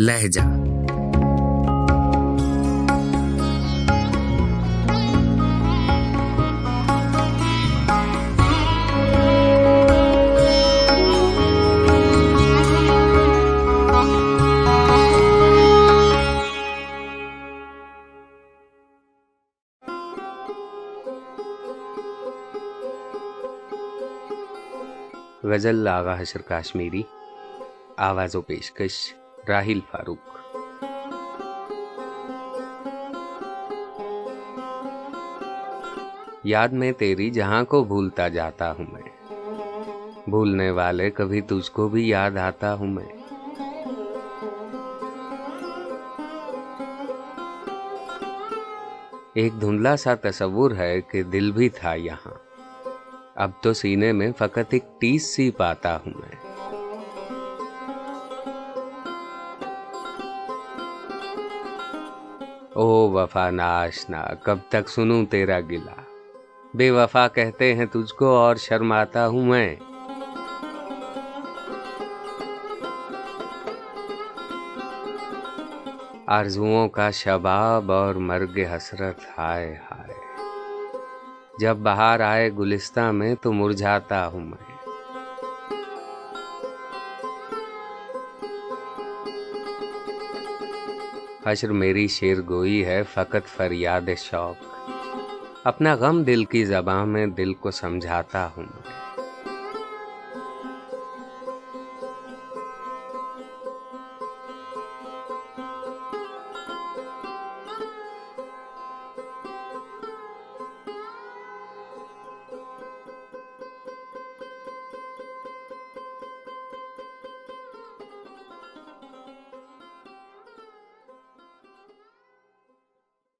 لہجہ۔ غزل آغا حشر کاشمیری آواز و پیشکش۔ راہیل فاروق۔ یاد میں تیری جہاں کو بھولتا جاتا ہوں میں۔ بھولنے والے کبھی تجھ کو بھی یاد آتا ہوں میں۔ ایک دھندلا سا تصور ہے کہ دل بھی تھا یہاں۔ اب تو سینے میں فقط ایک ٹیس سی پاتا ہوں میں۔ او وفا ناشنا، کب تک سنوں تیرا گلا۔ بے وفا کہتے ہیں تجھ کو اور شرماتا ہوں میں۔ آرزوؤں کا شباب اور مرگ حسرت، ہائے ہائے۔ جب باہر آئے گلستہ میں تو مرجھاتا ہوں میں۔ حشر میری شیر گوئی ہے، فقط فریاد شوق۔ اپنا غم دل کی زباں میں دل کو سمجھاتا ہوں میں۔